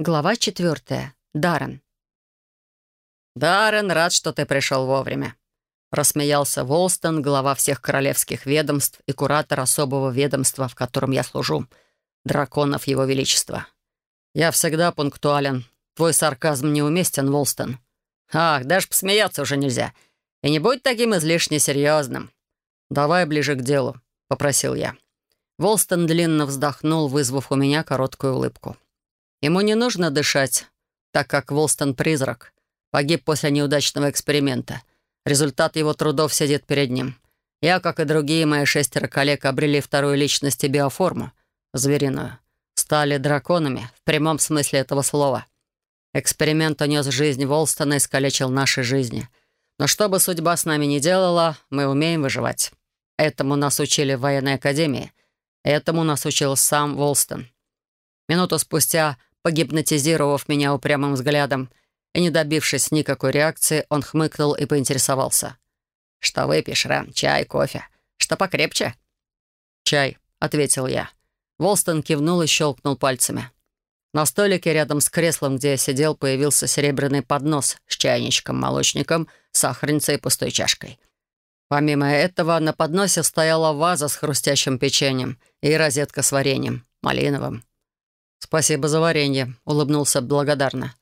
Глава четвертая. Даррен. «Даррен, рад, что ты пришел вовремя», — рассмеялся Волстон, глава всех королевских ведомств и куратор особого ведомства, в котором я служу, драконов Его Величества. «Я всегда пунктуален. Твой сарказм неуместен, Волстон». «Ах, даже посмеяться уже нельзя. И не будь таким излишне серьезным». «Давай ближе к делу», — попросил я. Волстон длинно вздохнул, вызвав у меня короткую улыбку. Ему не нужно дышать, так как Волстон — призрак. Погиб после неудачного эксперимента. Результат его трудов сидит перед ним. Я, как и другие мои шестеро коллег, обрели вторую личность и биоформу, звериную. Стали драконами, в прямом смысле этого слова. Эксперимент унес жизнь Волстона и искалечил наши жизни. Но что бы судьба с нами ни делала, мы умеем выживать. Этому нас учили в военной академии. Этому нас учил сам Волстон. Минуту спустя Погипнотизировав меня упрямым взглядом и не добившись никакой реакции, он хмыкнул и поинтересовался. «Что выпьешь, Рэм? Чай, кофе? Что покрепче?» «Чай», — ответил я. Волстон кивнул и щелкнул пальцами. На столике рядом с креслом, где я сидел, появился серебряный поднос с чайничком-молочником, сахарницей и пустой чашкой. Помимо этого, на подносе стояла ваза с хрустящим печеньем и розетка с вареньем, малиновым. «Спасибо за варенье», — улыбнулся благодарно.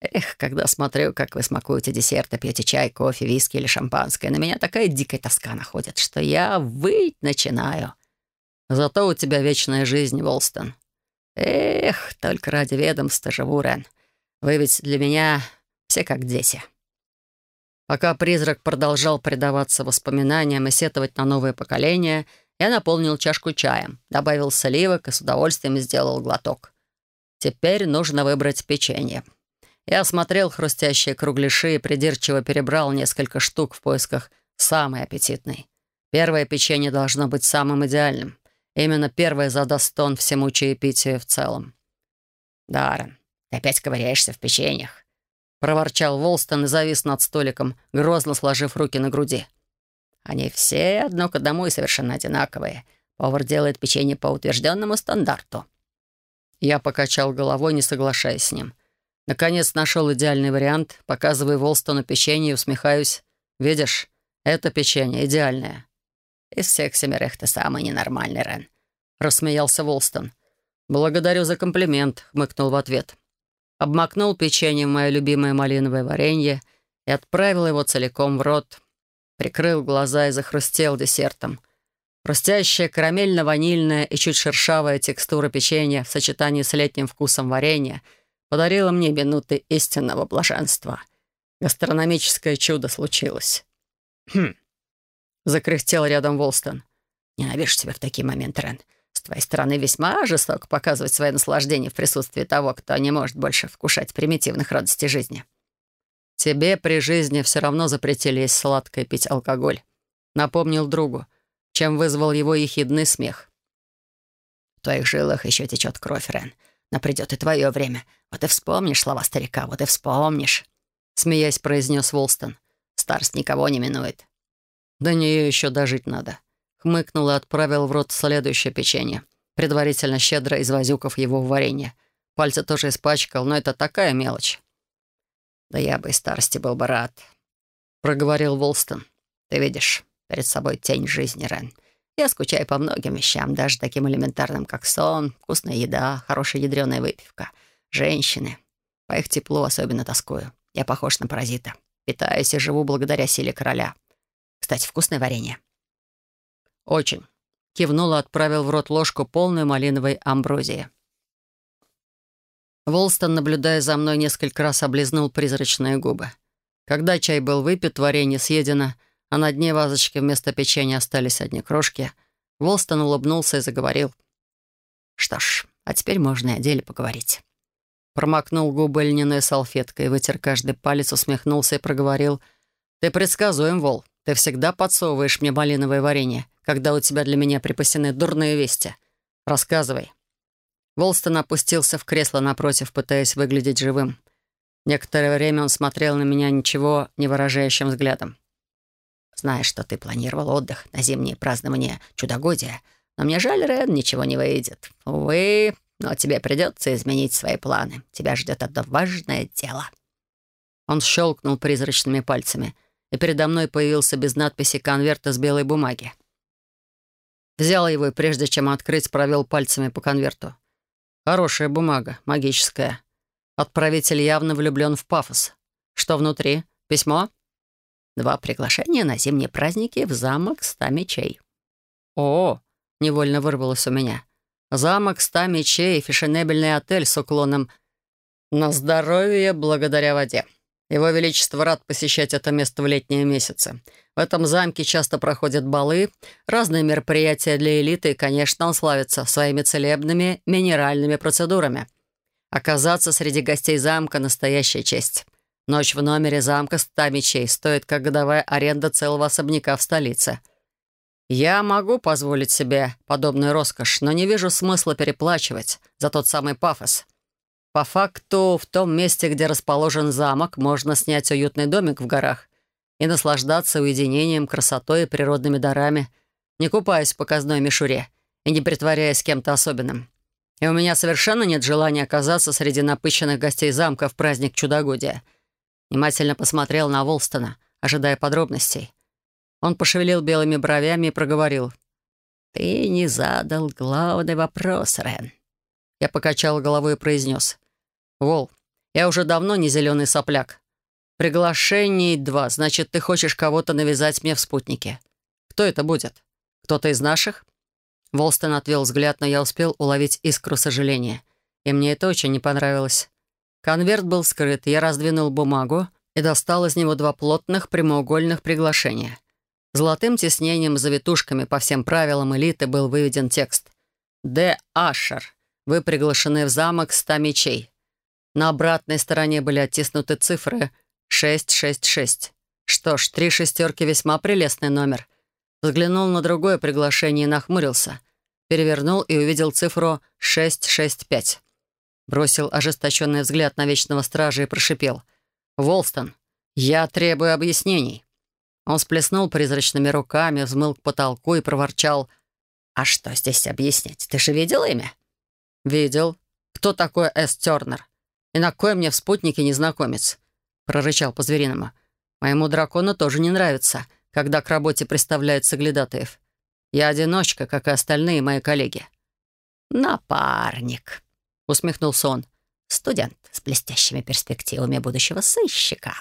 «Эх, когда смотрю, как вы смакуете десерты, пьете чай, кофе, виски или шампанское, на меня такая дикая тоска находит, что я выть начинаю. Зато у тебя вечная жизнь, Волстон. Эх, только ради ведомства живу, Рен. Вы ведь для меня все как дети». Пока призрак продолжал предаваться воспоминаниям и сетовать на новое поколение, я наполнил чашку чаем, добавил сливок и с удовольствием сделал глоток. Теперь нужно выбрать печенье. Я осмотрел хрустящие кругляши и придирчиво перебрал несколько штук в поисках самой аппетитной. Первое печенье должно быть самым идеальным. Именно первое задаст тон всему чаепитию в целом. «Даррен, ты опять ковыряешься в печеньях», — проворчал Волстон и завис над столиком, грозно сложив руки на груди. «Они все одно к одному и совершенно одинаковые. Повар делает печенье по утвержденному стандарту. Я покачал головой, не соглашаясь с ним. Наконец нашел идеальный вариант, показываю Волстону печенье и усмехаюсь. «Видишь, это печенье идеальное». «Из всех семерых ты самый ненормальный, Рен», — рассмеялся Волстон. «Благодарю за комплимент», — хмыкнул в ответ. Обмакнул печенье в мое любимое малиновое варенье и отправил его целиком в рот. Прикрыл глаза и захрустел десертом — Хрустящая карамельно-ванильная и чуть шершавая текстура печенья в сочетании с летним вкусом варенья подарила мне минуты истинного блаженства. Гастрономическое чудо случилось. «Хм!» — закряхтел рядом Волстон. «Ненавижу тебя в такие моменты, Рен. С твоей стороны весьма жестоко показывать свое наслаждение в присутствии того, кто не может больше вкушать примитивных радостей жизни». «Тебе при жизни все равно запретили есть сладкое пить алкоголь», — напомнил другу чем вызвал его ехидный смех. «В твоих жилах еще течет кровь, Рен. Но придет и твое время. Вот и вспомнишь слова старика, вот и вспомнишь», — смеясь произнес Волстон. «Старость никого не минует». «До нее еще дожить надо», — хмыкнул и отправил в рот следующее печенье, предварительно щедро извозюкав его в варенье. Пальцы тоже испачкал, но это такая мелочь. «Да я бы и старости был бы рад», — проговорил Волстон. «Ты видишь, перед собой тень жизни, Рен. Я скучаю по многим вещам, даже таким элементарным, как сон, вкусная еда, хорошая ядреная выпивка, женщины. По их теплу особенно тоскую. Я похож на паразита. Питаюсь и живу благодаря силе короля. Кстати, вкусное варенье. Очень. Кивнул и отправил в рот ложку полную малиновой амброзии. Волстон, наблюдая за мной, несколько раз облизнул призрачные губы. Когда чай был выпит, варенье съедено — а на дне вазочки вместо печенья остались одни крошки, Волстон улыбнулся и заговорил. «Что ж, а теперь можно и о деле поговорить». Промокнул губы льняной салфеткой, вытер каждый палец, усмехнулся и проговорил. «Ты предсказуем, Вол. Ты всегда подсовываешь мне малиновое варенье, когда у тебя для меня припасены дурные вести. Рассказывай». Волстон опустился в кресло напротив, пытаясь выглядеть живым. Некоторое время он смотрел на меня ничего не выражающим взглядом. Знаешь, что ты планировал отдых на зимнее празднование чудогодия. Но мне жаль, Рен, ничего не выйдет. Увы, но тебе придется изменить свои планы. Тебя ждет это важное дело». Он щелкнул призрачными пальцами, и передо мной появился без надписи конверт из белой бумаги. Взял его и, прежде чем открыть, провел пальцами по конверту. Хорошая бумага, магическая. Отправитель явно влюблен в пафос. Что внутри? Письмо? Два приглашения на зимние праздники в замок ста мечей. О, невольно вырвалось у меня. Замок ста мечей, фешенебельный отель с уклоном на здоровье благодаря воде. Его Величество рад посещать это место в летние месяцы. В этом замке часто проходят балы, разные мероприятия для элиты, и, конечно, он славится своими целебными минеральными процедурами. Оказаться среди гостей замка — настоящая честь. Ночь в номере замка ста мечей стоит, как годовая аренда целого особняка в столице. Я могу позволить себе подобную роскошь, но не вижу смысла переплачивать за тот самый пафос. По факту, в том месте, где расположен замок, можно снять уютный домик в горах и наслаждаться уединением, красотой и природными дарами, не купаясь в показной мишуре и не притворяясь кем-то особенным. И у меня совершенно нет желания оказаться среди напыщенных гостей замка в праздник чудогодия. Внимательно посмотрел на Волстона, ожидая подробностей. Он пошевелил белыми бровями и проговорил. «Ты не задал главный вопрос, Рен». Я покачал головой и произнес. «Вол, я уже давно не зеленый сопляк. Приглашений два, значит, ты хочешь кого-то навязать мне в спутнике. Кто это будет? Кто-то из наших?» Волстон отвел взгляд, но я успел уловить искру сожаления. И мне это очень не понравилось. Конверт был скрыт, я раздвинул бумагу и достал из него два плотных прямоугольных приглашения. Золотым тиснением завитушками по всем правилам элиты был выведен текст. «Д. Ашер. Вы приглашены в замок ста мечей. На обратной стороне были оттиснуты цифры 666. Что ж, три шестерки — весьма прелестный номер. Взглянул на другое приглашение и нахмурился. Перевернул и увидел цифру 665. Бросил ожесточенный взгляд на Вечного Стража и прошипел. «Волстон, я требую объяснений». Он сплеснул призрачными руками, взмыл к потолку и проворчал. «А что здесь объяснять? Ты же видел имя?» «Видел. Кто такой Эс Тернер? И на кой мне в спутнике незнакомец?» — прорычал по-звериному. «Моему дракону тоже не нравится, когда к работе представляют соглядатаев. Я одиночка, как и остальные мои коллеги». «Напарник», — усмехнулся он. «Студент с блестящими перспективами будущего сыщика».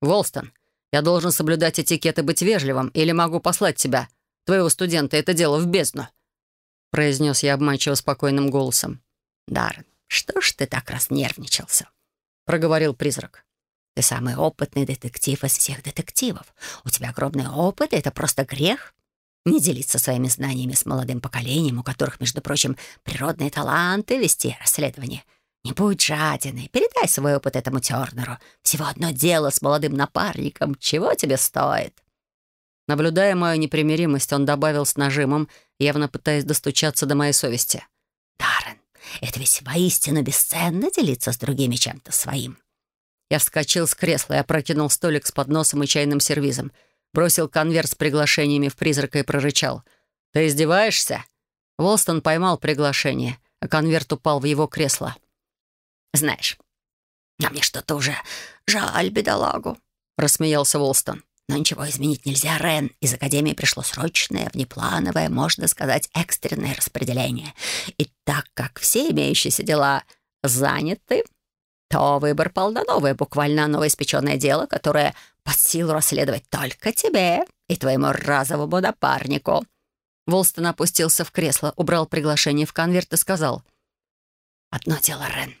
«Волстон, я должен соблюдать этикет и быть вежливым, или могу послать тебя, твоего студента, это дело в бездну», — произнес я обманчиво спокойным голосом. «Даррен, «Что ж ты так разнервничался?» — проговорил призрак. «Ты самый опытный детектив из всех детективов. У тебя огромный опыт, и это просто грех. Не делиться своими знаниями с молодым поколением, у которых, между прочим, природные таланты вести расследование. Не будь жадиной, передай свой опыт этому Тернеру. Всего одно дело с молодым напарником. Чего тебе стоит?» Наблюдая мою непримиримость, он добавил с нажимом, явно пытаясь достучаться до моей совести. «Даррен, это ведь воистину бесценно делиться с другими чем-то своим». Я вскочил с кресла и опрокинул столик с подносом и чайным сервизом, бросил конверт с приглашениями в призрака и прорычал. «Ты издеваешься?» Волстон поймал приглашение, а конверт упал в его кресло. «Знаешь, а мне что-то уже жаль бедолагу», — рассмеялся Волстон. Но ничего изменить нельзя, Рен. Из Академии пришло срочное, внеплановое, можно сказать, экстренное распределение. И так как все имеющиеся дела заняты, то выбор пал на новое, буквально новоиспеченное дело, которое под силу расследовать только тебе и твоему разовому напарнику». Волстон опустился в кресло, убрал приглашение в конверт и сказал. «Одно дело, Рен.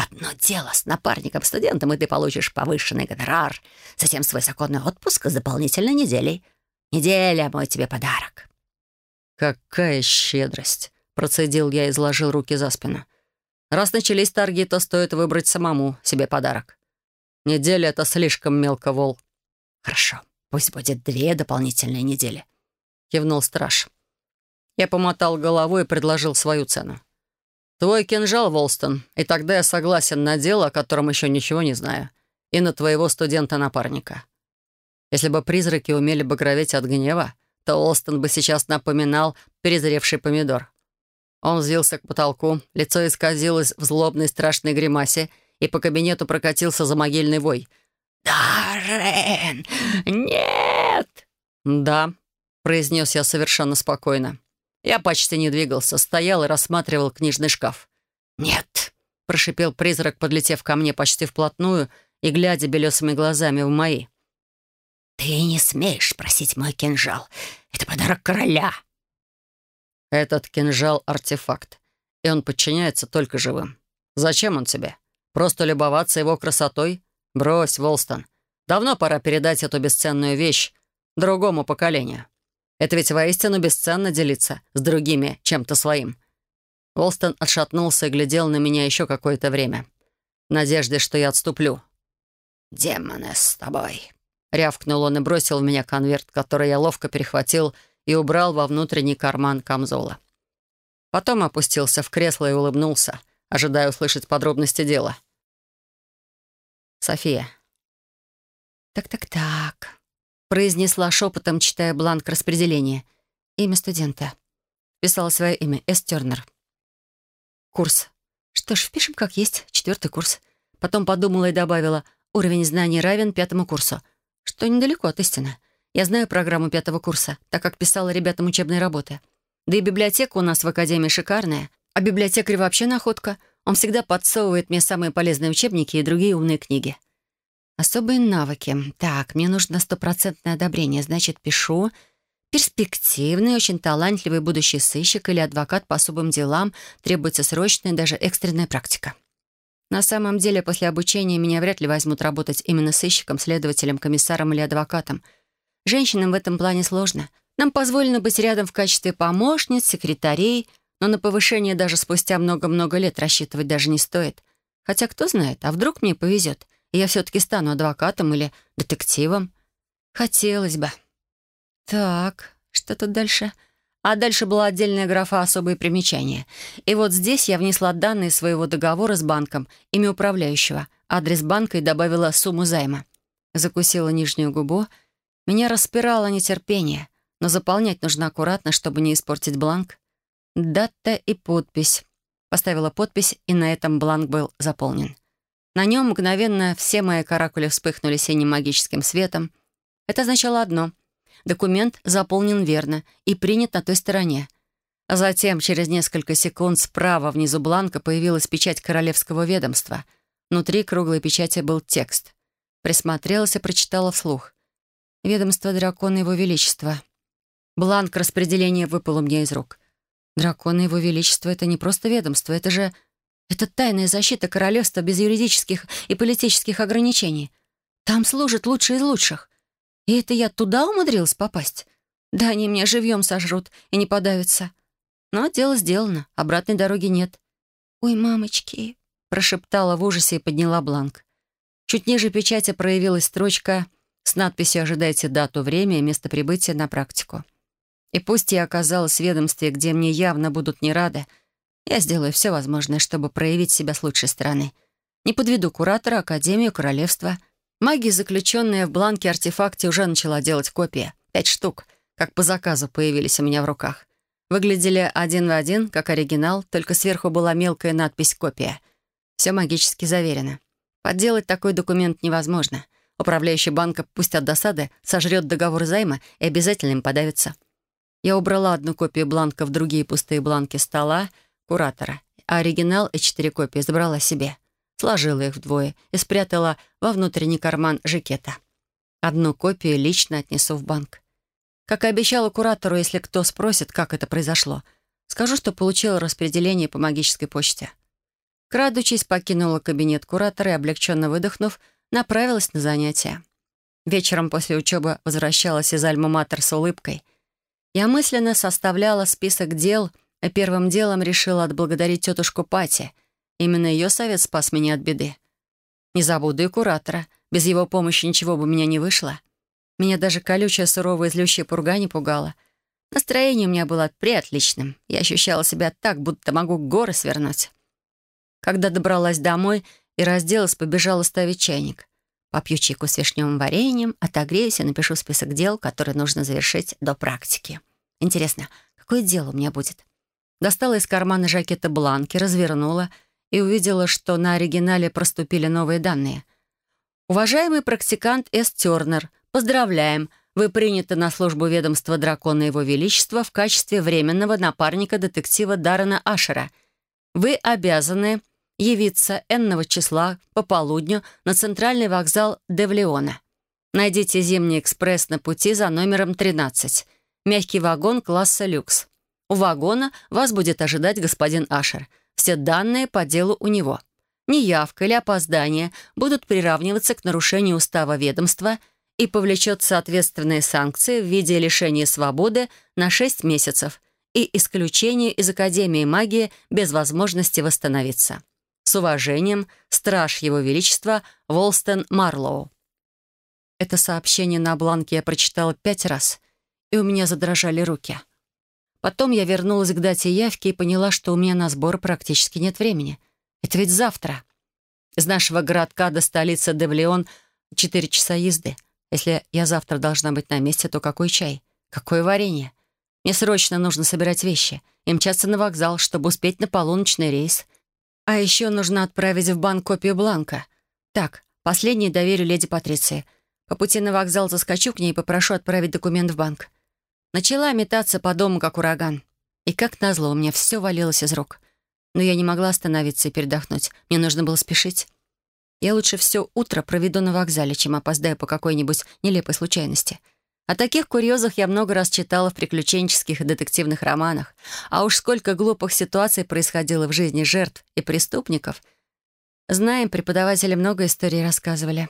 Одно дело с напарником-студентом, и ты получишь повышенный гонорар, затем свой законный отпуск с дополнительной неделей. Неделя — мой тебе подарок». «Какая щедрость!» — процедил я и изложил руки за спину. «Раз начались торги, то стоит выбрать самому себе подарок. Неделя — это слишком мелко, Вол». «Хорошо, пусть будет две дополнительные недели», — кивнул страж. Я помотал головой и предложил свою цену. «Твой кинжал, Волстон, и тогда я согласен на дело, о котором еще ничего не знаю, и на твоего студента-напарника. Если бы призраки умели бы гроветь от гнева, то Волстон бы сейчас напоминал перезревший помидор. Он взвился к потолку, лицо исказилось в злобной страшной гримасе, и по кабинету прокатился за могильный вой. «Даррен! Нет!» «Да», — произнес я совершенно спокойно. Я почти не двигался, стоял и рассматривал книжный шкаф. «Нет!» — прошипел призрак, подлетев ко мне почти вплотную и глядя белесыми глазами в мои. «Ты не смеешь просить мой кинжал. Это подарок короля!» «Этот кинжал — артефакт, и он подчиняется только живым. Зачем он тебе? Просто любоваться его красотой? Брось, Волстон. Давно пора передать эту бесценную вещь другому поколению. Это ведь воистину бесценно делиться с другими чем-то своим». Волстон отшатнулся и глядел на меня еще какое-то время, в что я отступлю. «Демоны с тобой!» Рявкнул он и бросил в меня конверт, который я ловко перехватил и убрал во внутренний карман камзола. Потом опустился в кресло и улыбнулся, ожидая услышать подробности дела. «София». «Так-так-так», — произнесла шепотом, читая бланк распределения. «Имя студента». Писала свое имя, Эс Тернер. «Курс. Что ж, впишем как есть, четвертый курс». Потом подумала и добавила, уровень знаний равен пятому курсу что недалеко от истины. Я знаю программу пятого курса, так как писала ребятам учебные работы. Да и библиотека у нас в академии шикарная. А библиотекарь вообще находка. Он всегда подсовывает мне самые полезные учебники и другие умные книги. Особые навыки. Так, мне нужно стопроцентное одобрение. Значит, пишу. Перспективный, очень талантливый будущий сыщик или адвокат по особым делам требуется срочная, даже экстренная практика. На самом деле, после обучения меня вряд ли возьмут работать именно сыщиком, следователем, комиссаром или адвокатом. Женщинам в этом плане сложно. Нам позволено быть рядом в качестве помощниц, секретарей, но на повышение даже спустя много-много лет рассчитывать даже не стоит. Хотя кто знает, а вдруг мне повезет, я все-таки стану адвокатом или детективом? Хотелось бы. Так, что тут дальше? А дальше была отдельная графа «Особые примечания». И вот здесь я внесла данные своего договора с банком, имя управляющего, адрес банка и добавила сумму займа. Закусила нижнюю губу. Меня распирало нетерпение, но заполнять нужно аккуратно, чтобы не испортить бланк. Дата и подпись. Поставила подпись, и на этом бланк был заполнен. На нем мгновенно все мои каракули вспыхнули синим магическим светом. Это означало одно — Документ заполнен верно и принят на той стороне. А затем, через несколько секунд, справа внизу бланка появилась печать королевского ведомства. Внутри круглой печати был текст. Присмотрелась и прочитала вслух. «Ведомство дракона Его Величества». Бланк распределения выпал у меня из рук. Дракона Его Величества — это не просто ведомство, это же... Это тайная защита королевства без юридических и политических ограничений. Там служат лучшие из лучших. И это я туда умудрилась попасть? Да они меня живьем сожрут и не подавятся. Но дело сделано, обратной дороги нет. «Ой, мамочки!» — прошептала в ужасе и подняла бланк. Чуть ниже печати проявилась строчка с надписью «Ожидайте дату, время и место прибытия на практику». И пусть я оказалась в ведомстве, где мне явно будут не рады, я сделаю все возможное, чтобы проявить себя с лучшей стороны. Не подведу куратора, академию, королевство — Магия, заключенная в бланке артефакте, уже начала делать копии. Пять штук, как по заказу, появились у меня в руках. Выглядели один в один, как оригинал, только сверху была мелкая надпись «Копия». Все магически заверено. Подделать такой документ невозможно. Управляющий банка, пусть от досады, сожрет договор займа и обязательно им подавится. Я убрала одну копию бланка в другие пустые бланки стола куратора, а оригинал и четыре копии забрала себе сложила их вдвое и спрятала во внутренний карман жакета. Одну копию лично отнесу в банк. Как и обещала куратору, если кто спросит, как это произошло, скажу, что получила распределение по магической почте. Крадучись, покинула кабинет куратора и, облегченно выдохнув, направилась на занятия. Вечером после учебы возвращалась из Альма-Матер с улыбкой. Я мысленно составляла список дел, и первым делом решила отблагодарить тетушку Пати — Именно ее совет спас меня от беды. Не забуду и куратора. Без его помощи ничего бы у меня не вышло. Меня даже колючая, суровая, злющая пурга не пугала. Настроение у меня было приотличным. Я ощущала себя так, будто могу горы свернуть. Когда добралась домой и разделась, побежала ставить чайник. Попью чайку с вишневым вареньем, отогреюсь и напишу список дел, которые нужно завершить до практики. Интересно, какое дело у меня будет? Достала из кармана жакета бланки, развернула и увидела, что на оригинале проступили новые данные. «Уважаемый практикант С. Тернер, поздравляем! Вы приняты на службу ведомства Дракона Его Величества в качестве временного напарника детектива Даррена Ашера. Вы обязаны явиться энного числа по полудню на центральный вокзал Девлеона. Найдите зимний экспресс на пути за номером 13. Мягкий вагон класса люкс. У вагона вас будет ожидать господин Ашер. Все данные по делу у него. Неявка или опоздание будут приравниваться к нарушению устава ведомства и повлечет соответственные санкции в виде лишения свободы на 6 месяцев и исключения из Академии магии без возможности восстановиться. С уважением, страж Его Величества Волстон Марлоу. Это сообщение на бланке я прочитала пять раз, и у меня задрожали руки. Потом я вернулась к дате явки и поняла, что у меня на сбор практически нет времени. Это ведь завтра. Из нашего городка до столицы Девлеон четыре часа езды. Если я завтра должна быть на месте, то какой чай? Какое варенье? Мне срочно нужно собирать вещи и мчаться на вокзал, чтобы успеть на полуночный рейс. А еще нужно отправить в банк копию бланка. Так, последний доверю леди Патриции — по пути на вокзал заскочу к ней и попрошу отправить документ в банк. Начала метаться по дому, как ураган. И как назло, у меня все валилось из рук. Но я не могла остановиться и передохнуть. Мне нужно было спешить. Я лучше все утро проведу на вокзале, чем опоздаю по какой-нибудь нелепой случайности. О таких курьезах я много раз читала в приключенческих и детективных романах. А уж сколько глупых ситуаций происходило в жизни жертв и преступников. Знаем, преподаватели много историй рассказывали.